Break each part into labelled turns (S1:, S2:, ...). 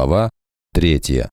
S1: Глава третья.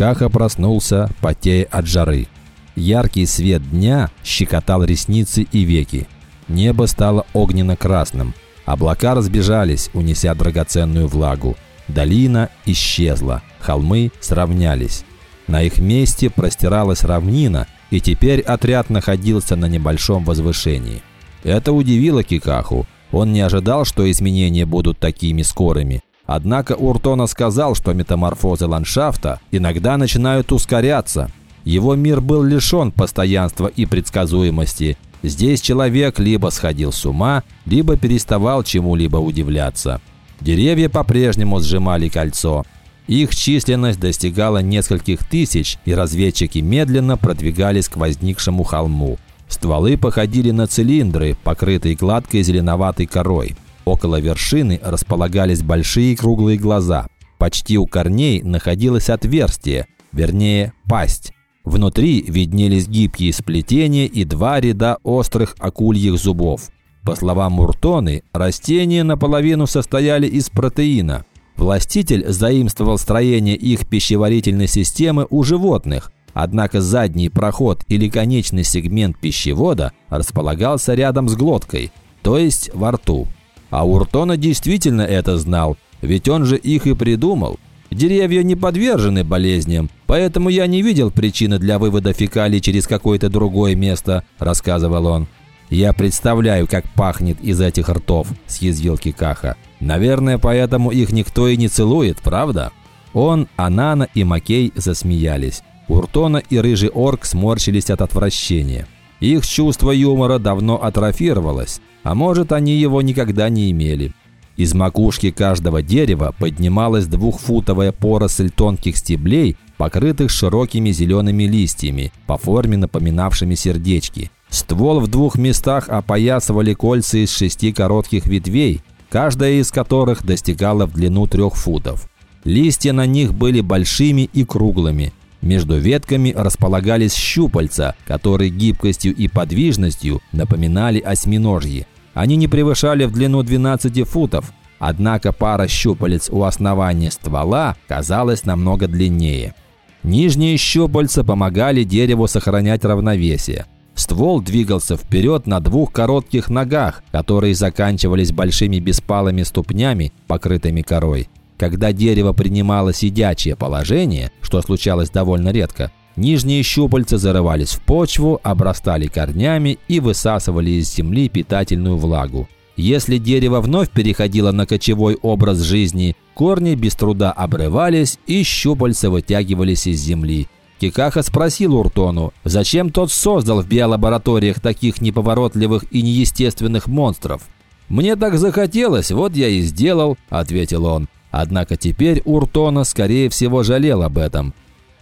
S2: Каха проснулся, потея от жары. Яркий свет дня щекотал ресницы и веки. Небо стало огненно-красным. Облака разбежались, унеся драгоценную влагу. Долина исчезла, холмы сравнялись. На их месте простиралась равнина, и теперь отряд находился на небольшом возвышении. Это удивило Кикаху. Он не ожидал, что изменения будут такими скорыми. Однако Уртона сказал, что метаморфозы ландшафта иногда начинают ускоряться. Его мир был лишен постоянства и предсказуемости. Здесь человек либо сходил с ума, либо переставал чему-либо удивляться. Деревья по-прежнему сжимали кольцо. Их численность достигала нескольких тысяч, и разведчики медленно продвигались к возникшему холму. Стволы походили на цилиндры, покрытые гладкой зеленоватой корой. Около вершины располагались большие круглые глаза. Почти у корней находилось отверстие, вернее, пасть. Внутри виднелись гибкие сплетения и два ряда острых акульих зубов. По словам Муртоны, растения наполовину состояли из протеина. Властитель заимствовал строение их пищеварительной системы у животных, однако задний проход или конечный сегмент пищевода располагался рядом с глоткой, то есть во рту. А Уртона действительно это знал, ведь он же их и придумал. Деревья не подвержены болезням, поэтому я не видел причины для вывода фекалий через какое-то другое место», – рассказывал он. «Я представляю, как пахнет из этих ртов», – съязвил Кикаха. «Наверное, поэтому их никто и не целует, правда?» Он, Анана и Макей засмеялись. Уртона и Рыжий Орк сморщились от отвращения. Их чувство юмора давно атрофировалось, а может, они его никогда не имели. Из макушки каждого дерева поднималась двухфутовая поросль тонких стеблей, покрытых широкими зелеными листьями, по форме напоминавшими сердечки. Ствол в двух местах опоясывали кольца из шести коротких ветвей, каждая из которых достигала в длину трех футов. Листья на них были большими и круглыми. Между ветками располагались щупальца, которые гибкостью и подвижностью напоминали осьминожьи. Они не превышали в длину 12 футов, однако пара щупалец у основания ствола казалась намного длиннее. Нижние щупальца помогали дереву сохранять равновесие. Ствол двигался вперед на двух коротких ногах, которые заканчивались большими беспалыми ступнями, покрытыми корой. Когда дерево принимало сидячее положение, что случалось довольно редко, нижние щупальца зарывались в почву, обрастали корнями и высасывали из земли питательную влагу. Если дерево вновь переходило на кочевой образ жизни, корни без труда обрывались и щупальца вытягивались из земли. Кикаха спросил Уртону, зачем тот создал в биолабораториях таких неповоротливых и неестественных монстров. «Мне так захотелось, вот я и сделал», – ответил он. Однако теперь Уртона, скорее всего, жалел об этом.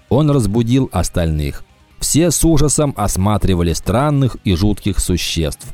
S2: Он разбудил остальных. Все с ужасом осматривали странных и жутких существ.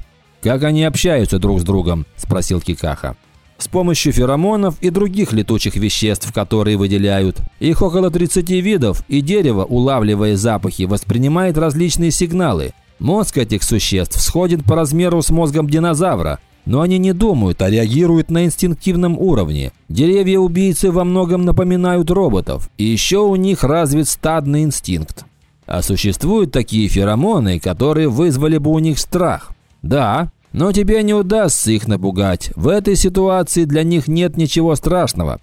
S2: «Как они общаются друг с другом?» – спросил Кикаха. «С помощью феромонов и других летучих веществ, которые выделяют. Их около 30 видов, и дерево, улавливая запахи, воспринимает различные сигналы. Мозг этих существ сходит по размеру с мозгом динозавра, но они не думают, а реагируют на инстинктивном уровне. Деревья-убийцы во многом напоминают роботов, и еще у них развит стадный инстинкт. А существуют такие феромоны, которые вызвали бы у них страх. Да, но тебе не удастся их напугать. В этой ситуации для них нет ничего страшного.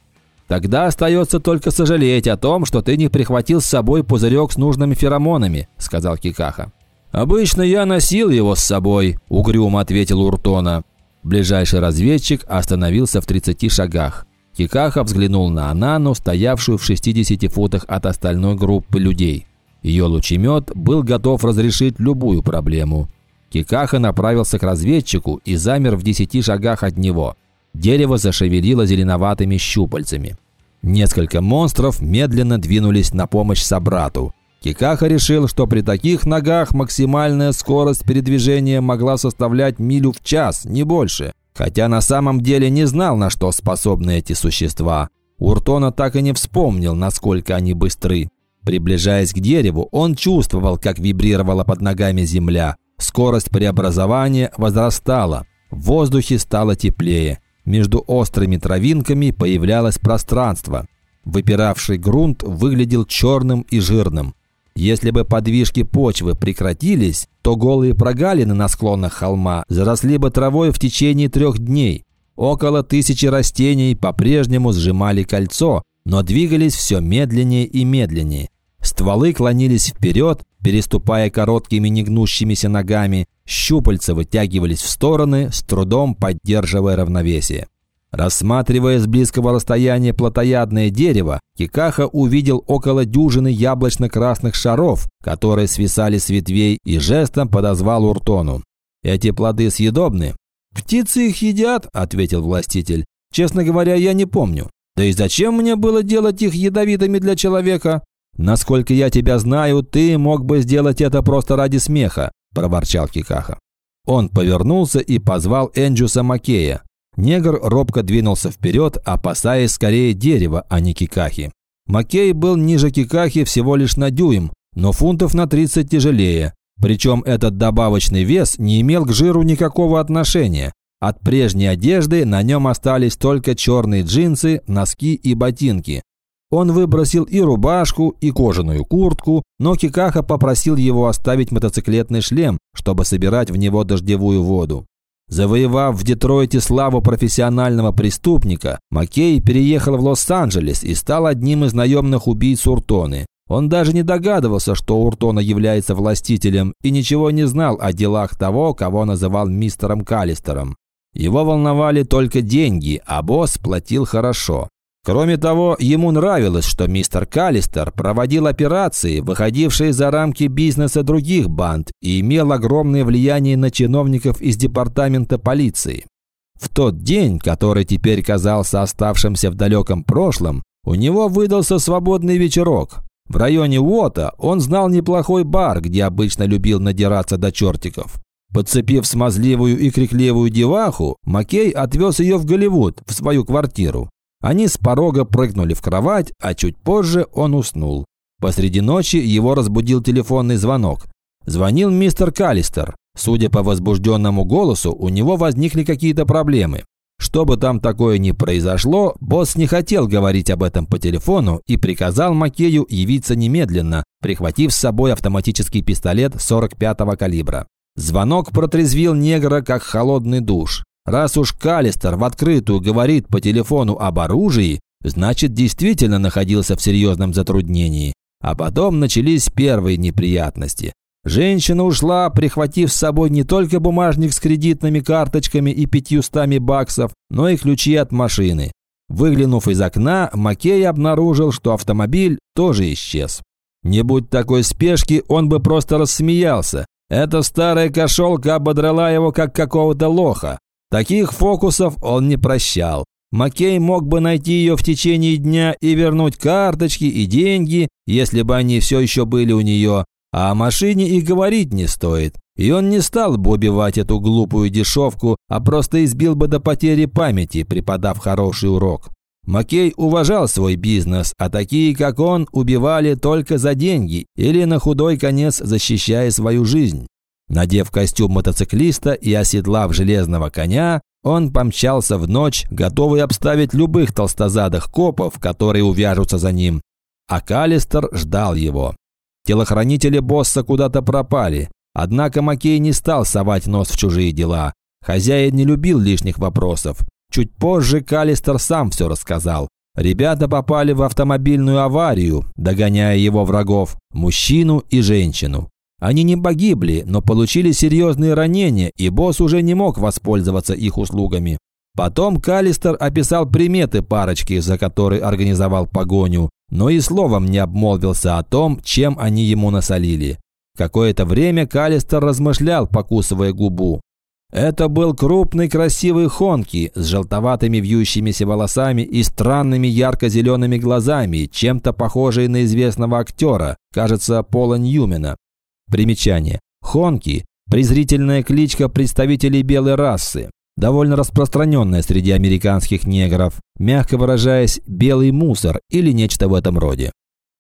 S2: Тогда остается только сожалеть о том, что ты не прихватил с собой пузырек с нужными феромонами», – сказал Кикаха. «Обычно я носил его с собой», – угрюмо ответил Уртона. Ближайший разведчик остановился в 30 шагах. Кикаха взглянул на Анану, стоявшую в 60 футах от остальной группы людей. Ее лучемет был готов разрешить любую проблему. Кикаха направился к разведчику и замер в 10 шагах от него. Дерево зашевелило зеленоватыми щупальцами. Несколько монстров медленно двинулись на помощь собрату. Кикаха решил, что при таких ногах максимальная скорость передвижения могла составлять милю в час, не больше. Хотя на самом деле не знал, на что способны эти существа. Уртона так и не вспомнил, насколько они быстры. Приближаясь к дереву, он чувствовал, как вибрировала под ногами земля. Скорость преобразования возрастала. В воздухе стало теплее. Между острыми травинками появлялось пространство. Выпиравший грунт выглядел черным и жирным. Если бы подвижки почвы прекратились, то голые прогалины на склонах холма заросли бы травой в течение трех дней. Около тысячи растений по-прежнему сжимали кольцо, но двигались все медленнее и медленнее. Стволы клонились вперед, переступая короткими негнущимися ногами, щупальца вытягивались в стороны, с трудом поддерживая равновесие. Рассматривая с близкого расстояния плотоядное дерево, Кикаха увидел около дюжины яблочно-красных шаров, которые свисали с ветвей, и жестом подозвал Уртону. «Эти плоды съедобны?» «Птицы их едят», – ответил властитель. «Честно говоря, я не помню. Да и зачем мне было делать их ядовитыми для человека?» «Насколько я тебя знаю, ты мог бы сделать это просто ради смеха», – проворчал Кикаха. Он повернулся и позвал Энджуса Макея. Негр робко двинулся вперед, опасаясь скорее дерева, а не Кикахи. Маккей был ниже Кикахи всего лишь на дюйм, но фунтов на 30 тяжелее. Причем этот добавочный вес не имел к жиру никакого отношения. От прежней одежды на нем остались только черные джинсы, носки и ботинки. Он выбросил и рубашку, и кожаную куртку, но Кикаха попросил его оставить мотоциклетный шлем, чтобы собирать в него дождевую воду. Завоевав в Детройте славу профессионального преступника, Маккей переехал в Лос-Анджелес и стал одним из наемных убийц Уртоны. Он даже не догадывался, что Уртона является властителем и ничего не знал о делах того, кого называл мистером Калистером. Его волновали только деньги, а босс платил хорошо. Кроме того, ему нравилось, что мистер Каллистер проводил операции, выходившие за рамки бизнеса других банд, и имел огромное влияние на чиновников из департамента полиции. В тот день, который теперь казался оставшимся в далеком прошлом, у него выдался свободный вечерок. В районе Уота он знал неплохой бар, где обычно любил надираться до чертиков. Подцепив смазливую и крикливую деваху, Маккей отвез ее в Голливуд, в свою квартиру. Они с порога прыгнули в кровать, а чуть позже он уснул. Посреди ночи его разбудил телефонный звонок. Звонил мистер Каллистер. Судя по возбужденному голосу, у него возникли какие-то проблемы. Что бы там такое ни произошло, босс не хотел говорить об этом по телефону и приказал Макею явиться немедленно, прихватив с собой автоматический пистолет 45-го калибра. Звонок протрезвил негра, как холодный душ. Раз уж Калистер в открытую говорит по телефону об оружии, значит действительно находился в серьезном затруднении. А потом начались первые неприятности. Женщина ушла, прихватив с собой не только бумажник с кредитными карточками и пятьюстами баксов, но и ключи от машины. Выглянув из окна, Маккей обнаружил, что автомобиль тоже исчез. Не будь такой спешки, он бы просто рассмеялся. Эта старая кошелка ободрала его, как какого-то лоха. Таких фокусов он не прощал. Маккей мог бы найти ее в течение дня и вернуть карточки и деньги, если бы они все еще были у нее. А о машине и говорить не стоит. И он не стал бы убивать эту глупую дешевку, а просто избил бы до потери памяти, преподав хороший урок. Маккей уважал свой бизнес, а такие, как он, убивали только за деньги или на худой конец защищая свою жизнь. Надев костюм мотоциклиста и оседлав железного коня, он помчался в ночь, готовый обставить любых толстозадых копов, которые увяжутся за ним. А Калистер ждал его. Телохранители босса куда-то пропали. Однако Макей не стал совать нос в чужие дела. Хозяин не любил лишних вопросов. Чуть позже Калистер сам все рассказал. Ребята попали в автомобильную аварию, догоняя его врагов, мужчину и женщину. Они не погибли, но получили серьезные ранения, и босс уже не мог воспользоваться их услугами. Потом Калистер описал приметы парочки, за которой организовал погоню, но и словом не обмолвился о том, чем они ему насолили. Какое-то время Калистер размышлял, покусывая губу. Это был крупный красивый Хонки с желтоватыми вьющимися волосами и странными ярко-зелеными глазами, чем-то похожий на известного актера, кажется, Пола Ньюмена. Примечание. Хонки – презрительная кличка представителей белой расы, довольно распространенная среди американских негров, мягко выражаясь, белый мусор или нечто в этом роде.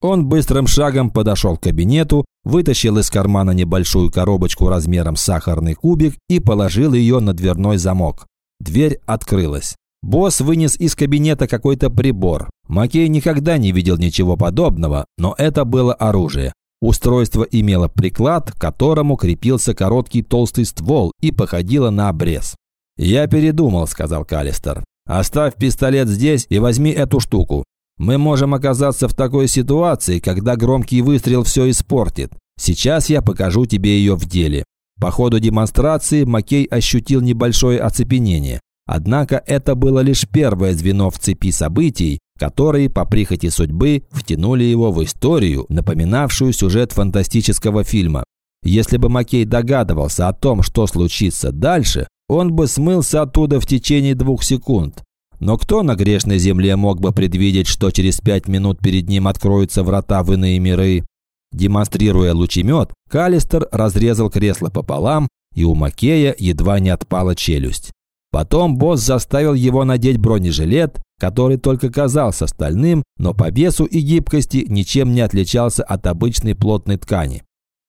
S2: Он быстрым шагом подошел к кабинету, вытащил из кармана небольшую коробочку размером с сахарный кубик и положил ее на дверной замок. Дверь открылась. Босс вынес из кабинета какой-то прибор. Макей никогда не видел ничего подобного, но это было оружие. Устройство имело приклад, к которому крепился короткий толстый ствол и походило на обрез. «Я передумал», – сказал Калистер. «Оставь пистолет здесь и возьми эту штуку. Мы можем оказаться в такой ситуации, когда громкий выстрел все испортит. Сейчас я покажу тебе ее в деле. По ходу демонстрации Маккей ощутил небольшое оцепенение. Однако это было лишь первое звено в цепи событий, которые по прихоти судьбы втянули его в историю, напоминавшую сюжет фантастического фильма. Если бы Маккей догадывался о том, что случится дальше, он бы смылся оттуда в течение двух секунд. Но кто на грешной земле мог бы предвидеть, что через пять минут перед ним откроются врата в иные миры? Демонстрируя лучемет, Калистер разрезал кресло пополам, и у Макея едва не отпала челюсть. Потом босс заставил его надеть бронежилет, который только казался стальным, но по весу и гибкости ничем не отличался от обычной плотной ткани.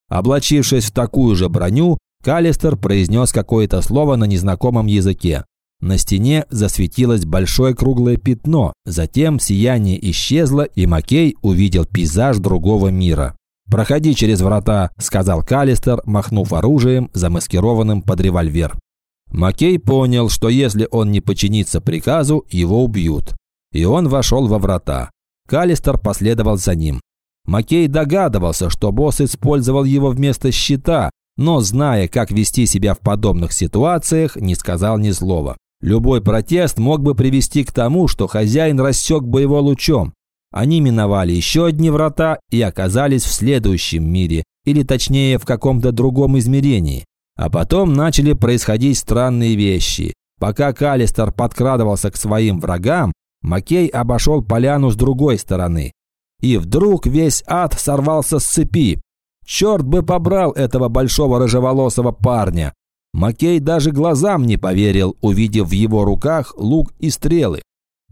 S2: Облачившись в такую же броню, Калистер произнес какое-то слово на незнакомом языке. На стене засветилось большое круглое пятно, затем сияние исчезло, и Макей увидел пейзаж другого мира. «Проходи через врата», – сказал Калистер, махнув оружием, замаскированным под револьвер. Макей понял, что если он не подчинится приказу, его убьют. И он вошел во врата. Калистер последовал за ним. Макей догадывался, что босс использовал его вместо щита, но, зная, как вести себя в подобных ситуациях, не сказал ни слова. Любой протест мог бы привести к тому, что хозяин рассек бы его лучом. Они миновали еще одни врата и оказались в следующем мире, или точнее в каком-то другом измерении. А потом начали происходить странные вещи. Пока Калистер подкрадывался к своим врагам, Макей обошел поляну с другой стороны. И вдруг весь ад сорвался с цепи. Черт бы побрал этого большого рыжеволосого парня. Макей даже глазам не поверил, увидев в его руках лук и стрелы.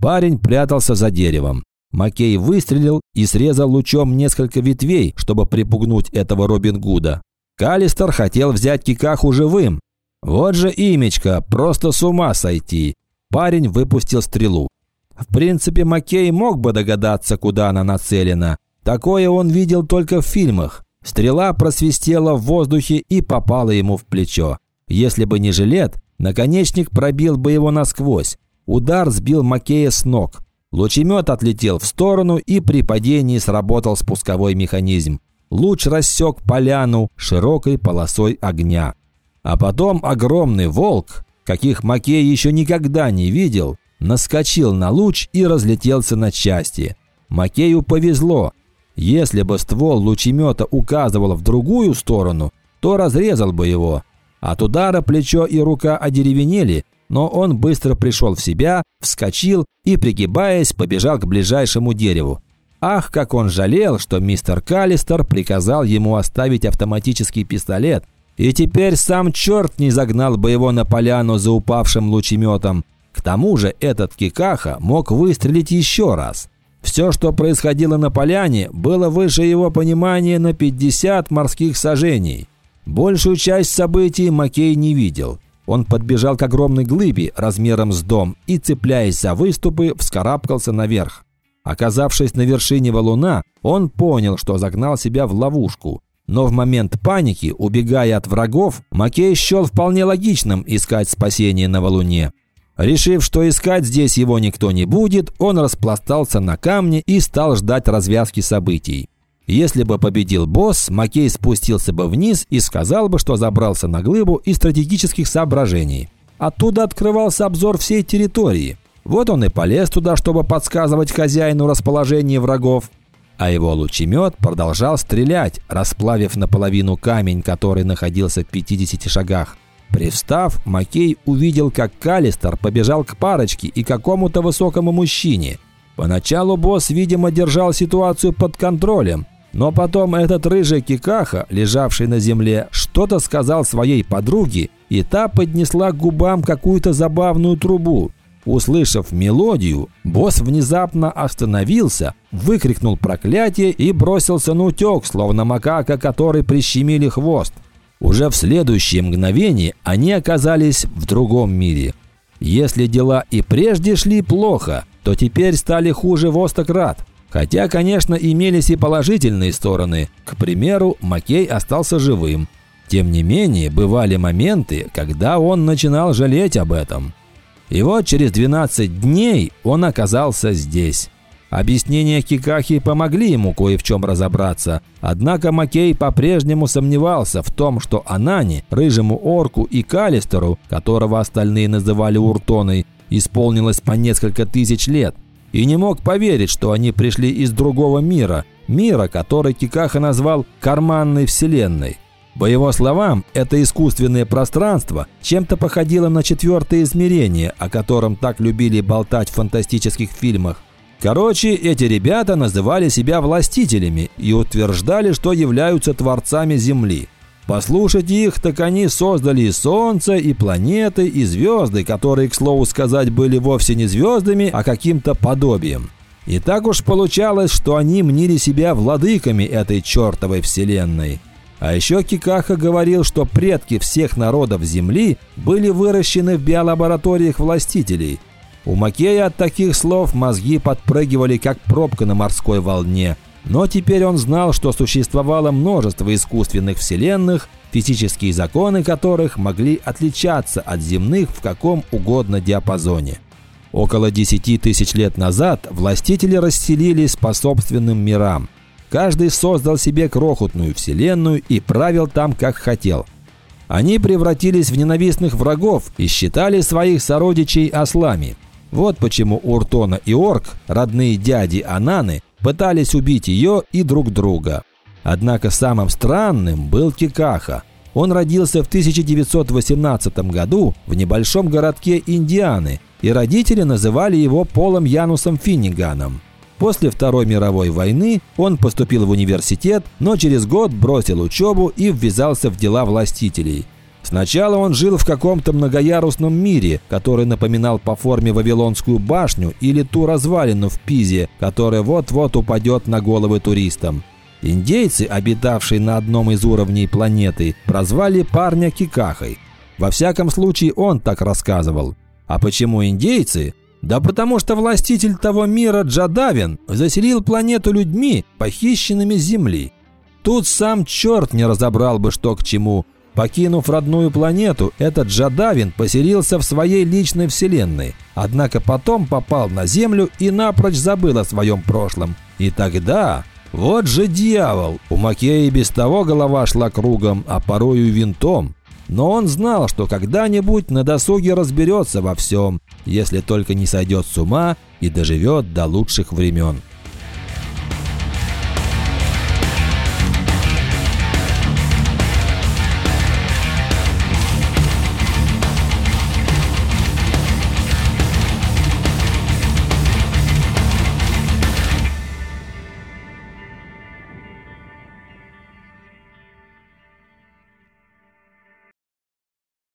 S2: Парень прятался за деревом. Макей выстрелил и срезал лучом несколько ветвей, чтобы припугнуть этого Робин Гуда. Калистер хотел взять Кикаху живым. Вот же имечко, просто с ума сойти. Парень выпустил стрелу. В принципе, Маккей мог бы догадаться, куда она нацелена. Такое он видел только в фильмах. Стрела просвистела в воздухе и попала ему в плечо. Если бы не жилет, наконечник пробил бы его насквозь. Удар сбил Макея с ног. Лучемет отлетел в сторону и при падении сработал спусковой механизм. Луч рассек поляну широкой полосой огня. А потом огромный волк, каких Макей еще никогда не видел, наскочил на луч и разлетелся на части. Макею повезло. Если бы ствол лучемета указывал в другую сторону, то разрезал бы его. От удара плечо и рука одеревенели, но он быстро пришел в себя, вскочил и, пригибаясь, побежал к ближайшему дереву. Ах, как он жалел, что мистер Каллистер приказал ему оставить автоматический пистолет, и теперь сам черт не загнал бы его на поляну за упавшим лучеметом. К тому же этот Кикаха мог выстрелить еще раз. Все, что происходило на поляне, было выше его понимания на 50 морских сажений. Большую часть событий Макей не видел. Он подбежал к огромной глыбе размером с дом и, цепляясь за выступы, вскарабкался наверх. Оказавшись на вершине валуна, он понял, что загнал себя в ловушку. Но в момент паники, убегая от врагов, Макей счел вполне логичным искать спасение на валуне. Решив, что искать здесь его никто не будет, он распластался на камне и стал ждать развязки событий. Если бы победил босс, Макей спустился бы вниз и сказал бы, что забрался на глыбу из стратегических соображений. Оттуда открывался обзор всей территории. Вот он и полез туда, чтобы подсказывать хозяину расположение врагов. А его лучемет продолжал стрелять, расплавив наполовину камень, который находился в 50 шагах. Привстав, Макей увидел, как Калистер побежал к парочке и какому-то высокому мужчине. Поначалу босс, видимо, держал ситуацию под контролем, но потом этот рыжий кикаха, лежавший на земле, что-то сказал своей подруге, и та поднесла к губам какую-то забавную трубу. Услышав мелодию, босс внезапно остановился, выкрикнул проклятие и бросился на утек, словно макака, который прищемили хвост. Уже в следующее мгновение они оказались в другом мире. Если дела и прежде шли плохо, то теперь стали хуже в остократ. Хотя, конечно, имелись и положительные стороны. К примеру, Макей остался живым. Тем не менее, бывали моменты, когда он начинал жалеть об этом. И вот через 12 дней он оказался здесь. Объяснения Кикахи помогли ему кое в чем разобраться. Однако Макей по-прежнему сомневался в том, что Анани, Рыжему Орку и Калистеру, которого остальные называли Уртоной, исполнилось по несколько тысяч лет. И не мог поверить, что они пришли из другого мира, мира, который Кикаха назвал «карманной вселенной». По его словам, это искусственное пространство чем-то походило на четвертое измерение, о котором так любили болтать в фантастических фильмах. Короче, эти ребята называли себя властителями и утверждали, что являются творцами Земли. Послушать их, так они создали и Солнце, и планеты, и звезды, которые, к слову сказать, были вовсе не звездами, а каким-то подобием. И так уж получалось, что они мнили себя владыками этой чертовой вселенной. А еще Кикаха говорил, что предки всех народов Земли были выращены в биолабораториях властителей – у Макея от таких слов мозги подпрыгивали, как пробка на морской волне. Но теперь он знал, что существовало множество искусственных вселенных, физические законы которых могли отличаться от земных в каком угодно диапазоне. Около 10 тысяч лет назад властители расселились по собственным мирам. Каждый создал себе крохотную вселенную и правил там, как хотел. Они превратились в ненавистных врагов и считали своих сородичей ослами – вот почему Уртона и Орк, родные дяди Ананы, пытались убить ее и друг друга. Однако самым странным был Кикаха. Он родился в 1918 году в небольшом городке Индианы, и родители называли его Полом Янусом Финниганом. После Второй мировой войны он поступил в университет, но через год бросил учебу и ввязался в дела властителей – Сначала он жил в каком-то многоярусном мире, который напоминал по форме Вавилонскую башню или ту развалину в Пизе, которая вот-вот упадет на головы туристам. Индейцы, обитавшие на одном из уровней планеты, прозвали парня Кикахой. Во всяком случае, он так рассказывал. А почему индейцы? Да потому что властитель того мира Джадавин заселил планету людьми, похищенными с Земли. Тут сам черт не разобрал бы, что к чему – Покинув родную планету, этот Джадавин поселился в своей личной вселенной, однако потом попал на Землю и напрочь забыл о своем прошлом. И тогда... Вот же дьявол! У Макея без того голова шла кругом, а порою винтом. Но он знал, что когда-нибудь на досуге разберется во всем, если только не сойдет с ума и доживет до лучших времен.